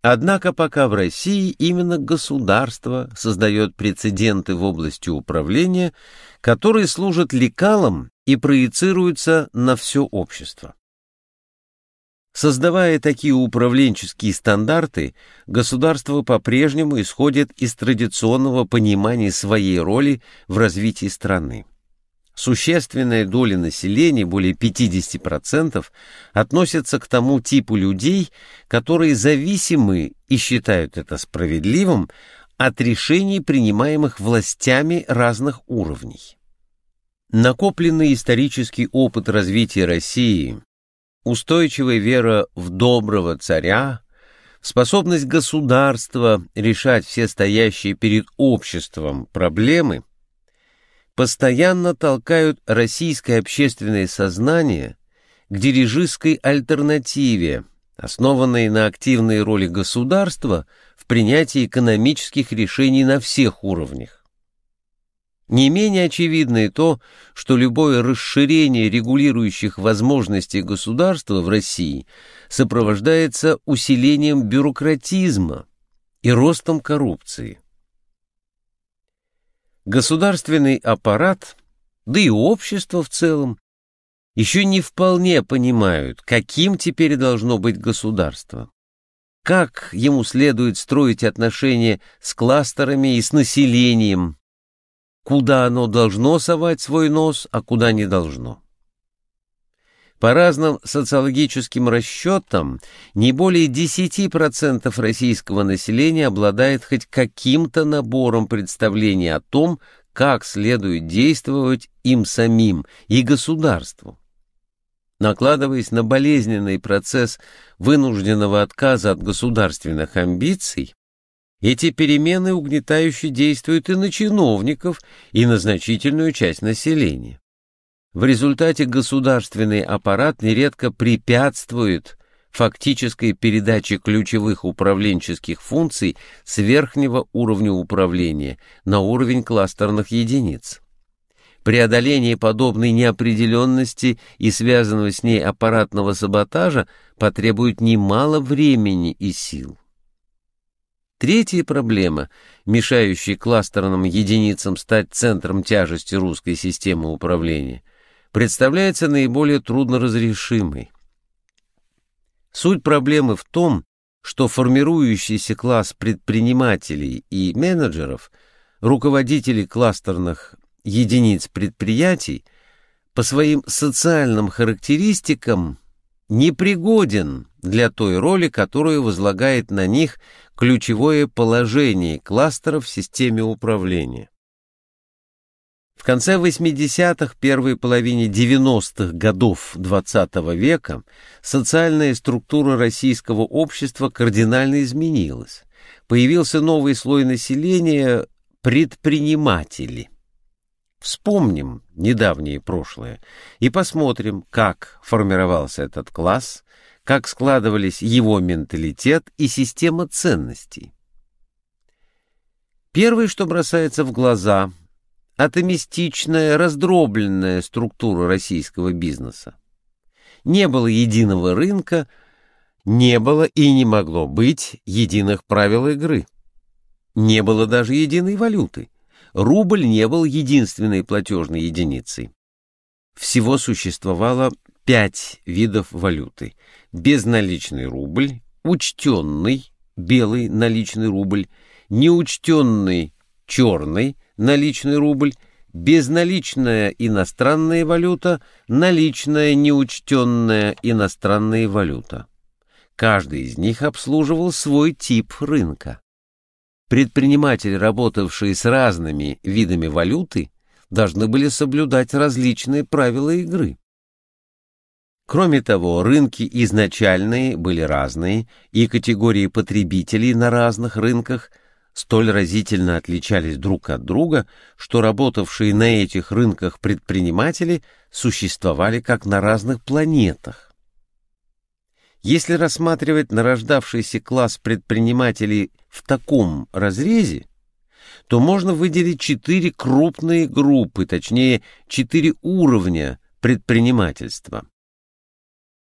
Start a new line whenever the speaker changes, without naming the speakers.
Однако пока в России именно государство создает прецеденты в области управления, которые служат лекалом и проецируются на все общество. Создавая такие управленческие стандарты, государство по-прежнему исходит из традиционного понимания своей роли в развитии страны. Существенная доля населения, более 50%, относится к тому типу людей, которые зависимы и считают это справедливым от решений, принимаемых властями разных уровней. Накопленный исторический опыт развития России, устойчивая вера в доброго царя, способность государства решать все стоящие перед обществом проблемы постоянно толкают российское общественное сознание к дирижистской альтернативе, основанной на активной роли государства в принятии экономических решений на всех уровнях. Не менее очевидно и то, что любое расширение регулирующих возможностей государства в России сопровождается усилением бюрократизма и ростом коррупции. Государственный аппарат, да и общество в целом, еще не вполне понимают, каким теперь должно быть государство. Как ему следует строить отношения с кластерами и с населением, куда оно должно совать свой нос, а куда не должно. По разным социологическим расчетам, не более 10% российского населения обладает хоть каким-то набором представлений о том, как следует действовать им самим и государству. Накладываясь на болезненный процесс вынужденного отказа от государственных амбиций, эти перемены угнетающе действуют и на чиновников, и на значительную часть населения. В результате государственный аппарат нередко препятствует фактической передаче ключевых управленческих функций с верхнего уровня управления на уровень кластерных единиц. Преодоление подобной неопределенности и связанного с ней аппаратного саботажа потребует немало времени и сил. Третья проблема, мешающая кластерным единицам стать центром тяжести русской системы управления – представляется наиболее трудноразрешимой. Суть проблемы в том, что формирующийся класс предпринимателей и менеджеров, руководителей кластерных единиц предприятий, по своим социальным характеристикам непригоден для той роли, которую возлагает на них ключевое положение кластеров в системе управления. В конце 80-х, первой половине 90-х годов XX -го века социальная структура российского общества кардинально изменилась. Появился новый слой населения – предприниматели. Вспомним недавнее прошлое и посмотрим, как формировался этот класс, как складывались его менталитет и система ценностей. Первое, что бросается в глаза – атомистичная, раздробленная структура российского бизнеса. Не было единого рынка, не было и не могло быть единых правил игры. Не было даже единой валюты. Рубль не был единственной платежной единицей. Всего существовало пять видов валюты. Безналичный рубль, учтенный белый наличный рубль, неучтенный черный наличный рубль, безналичная иностранная валюта, наличная неучтенная иностранная валюта. Каждый из них обслуживал свой тип рынка. Предприниматели, работавшие с разными видами валюты, должны были соблюдать различные правила игры. Кроме того, рынки изначальные были разные, и категории потребителей на разных рынках – столь разительно отличались друг от друга, что работавшие на этих рынках предприниматели существовали как на разных планетах. Если рассматривать нарождавшийся класс предпринимателей в таком разрезе, то можно выделить четыре крупные группы, точнее, четыре уровня предпринимательства.